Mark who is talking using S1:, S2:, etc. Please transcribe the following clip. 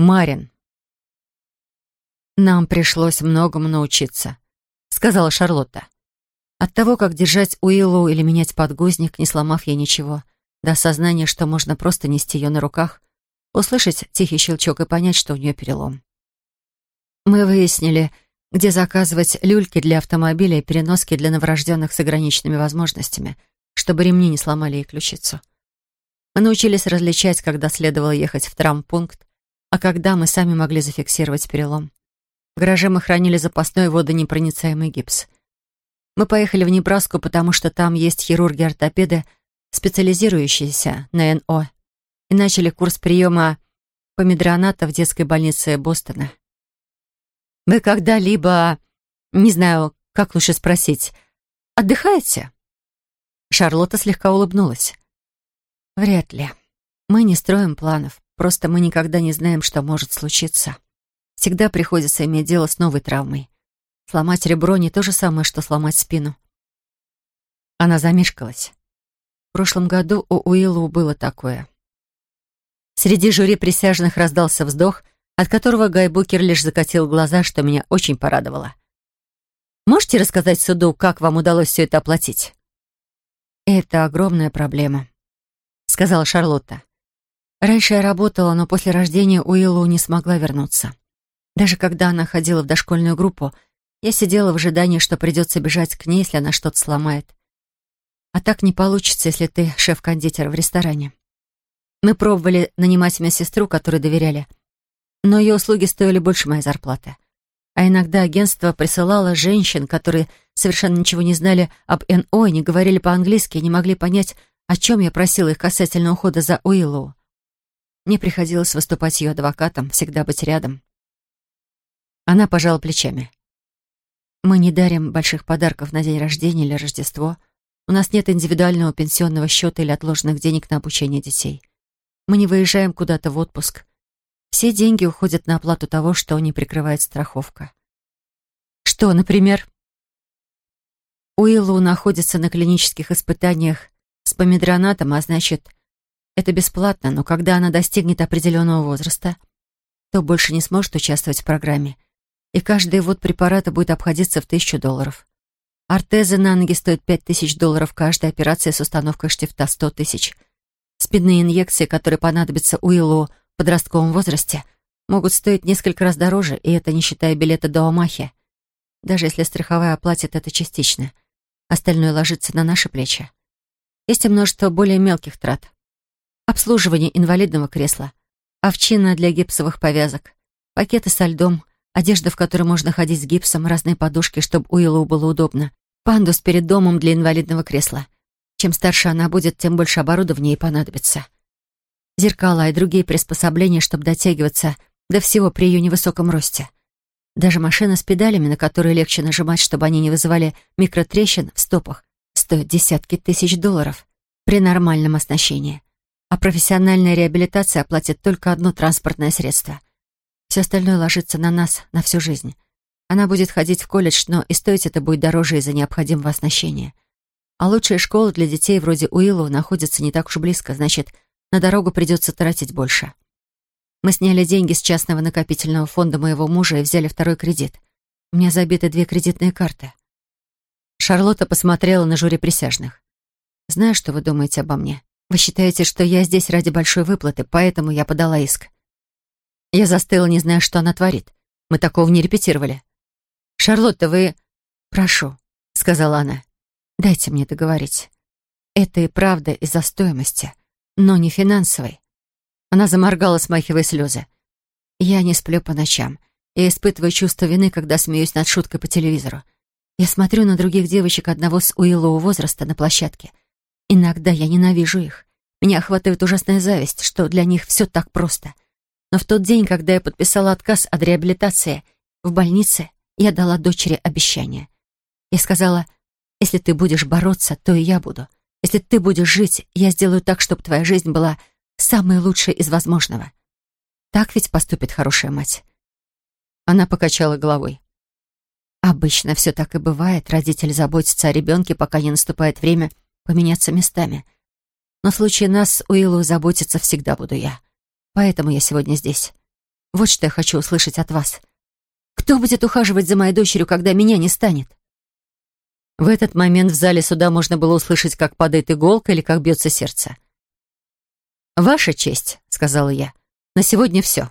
S1: Марин. «Нам пришлось многому научиться», — сказала Шарлотта. «От того, как держать Уиллу или менять подгузник, не сломав ей ничего, до осознания, что можно просто нести ее на руках, услышать тихий щелчок и понять, что у нее перелом. Мы выяснили, где заказывать люльки для автомобиля и переноски для новорожденных с ограниченными возможностями, чтобы ремни не сломали ей ключицу. Мы научились различать, когда следовало ехать в травмпункт, а когда мы сами могли зафиксировать перелом. В гараже мы хранили запасной водонепроницаемый гипс. Мы поехали в Небраску, потому что там есть хирурги-ортопеды, специализирующиеся на НО, и начали курс приема помидроната в детской больнице Бостона. «Вы когда-либо, не знаю, как лучше спросить, отдыхаете?» Шарлотта слегка улыбнулась. «Вряд ли. Мы не строим планов. Просто мы никогда не знаем, что может случиться. Всегда приходится иметь дело с новой травмой. Сломать ребро не то же самое, что сломать спину. Она замешкалась. В прошлом году у Уиллу было такое. Среди жюри присяжных раздался вздох, от которого Гай Букер лишь закатил глаза, что меня очень порадовало. «Можете рассказать суду, как вам удалось все это оплатить?» «Это огромная проблема», — сказала Шарлотта. Раньше я работала, но после рождения Уиллоу не смогла вернуться. Даже когда она ходила в дошкольную группу, я сидела в ожидании, что придется бежать к ней, если она что-то сломает. А так не получится, если ты шеф-кондитер в ресторане. Мы пробовали нанимать медсестру, которой доверяли, но ее услуги стоили больше моей зарплаты. А иногда агентство присылало женщин, которые совершенно ничего не знали об НО не говорили по-английски и не могли понять, о чем я просила их касательно ухода за Уиллоу. Мне приходилось выступать ее адвокатом, всегда быть рядом. Она пожала плечами. «Мы не дарим больших подарков на день рождения или Рождество. У нас нет индивидуального пенсионного счета или отложенных денег на обучение детей. Мы не выезжаем куда-то в отпуск. Все деньги уходят на оплату того, что не прикрывает страховка». «Что, например?» Уиллу находится на клинических испытаниях с помидронатом, а значит, это бесплатно, но когда она достигнет определенного возраста, то больше не сможет участвовать в программе, и каждый ввод препарата будет обходиться в тысячу долларов. Ортезы на ноги стоят 5000 долларов каждая, операция с установкой штифта 100 тысяч. Спидные инъекции, которые понадобятся Уиллу в подростковом возрасте, могут стоить несколько раз дороже, и это не считая билета до Омахи. Даже если страховая оплатит это частично. Остальное ложится на наши плечи. Есть и множество более мелких трат обслуживание инвалидного кресла, овчина для гипсовых повязок, пакеты со льдом, одежда, в которой можно ходить с гипсом, разные подушки, чтобы Уиллоу было удобно, пандус перед домом для инвалидного кресла. Чем старше она будет, тем больше оборудования ей понадобится. Зеркала и другие приспособления, чтобы дотягиваться до всего при ее невысоком росте. Даже машина с педалями, на которые легче нажимать, чтобы они не вызывали микротрещин в стопах, стоит десятки тысяч долларов при нормальном оснащении а профессиональная реабилитация оплатит только одно транспортное средство. Все остальное ложится на нас на всю жизнь. Она будет ходить в колледж, но и стоить это будет дороже из-за необходимого оснащения. А лучшая школа для детей вроде Уиллоу находится не так уж близко, значит, на дорогу придется тратить больше. Мы сняли деньги с частного накопительного фонда моего мужа и взяли второй кредит. У меня забиты две кредитные карты. Шарлотта посмотрела на жюри присяжных. «Знаю, что вы думаете обо мне. Вы считаете, что я здесь ради большой выплаты, поэтому я подала иск. Я застыла, не зная, что она творит. Мы такого не репетировали. «Шарлотта, вы...» «Прошу», — сказала она. «Дайте мне договорить. Это и правда из-за стоимости, но не финансовой». Она заморгала, смахивая слезы. «Я не сплю по ночам. Я испытываю чувство вины, когда смеюсь над шуткой по телевизору. Я смотрю на других девочек одного с Уиллоу возраста на площадке — Иногда я ненавижу их. Меня охватывает ужасная зависть, что для них все так просто. Но в тот день, когда я подписала отказ от реабилитации в больнице, я дала дочери обещание. Я сказала, если ты будешь бороться, то и я буду. Если ты будешь жить, я сделаю так, чтобы твоя жизнь была самой лучшей из возможного. Так ведь поступит хорошая мать. Она покачала головой. Обычно все так и бывает. Родитель заботится о ребенке, пока не наступает время — поменяться местами. Но в случае нас с Уиллу заботиться всегда буду я. Поэтому я сегодня здесь. Вот что я хочу услышать от вас. Кто будет ухаживать за моей дочерью, когда меня не станет?» В этот момент в зале суда можно было услышать, как падает иголка или как бьется сердце. «Ваша честь», — сказала я, — «на сегодня все».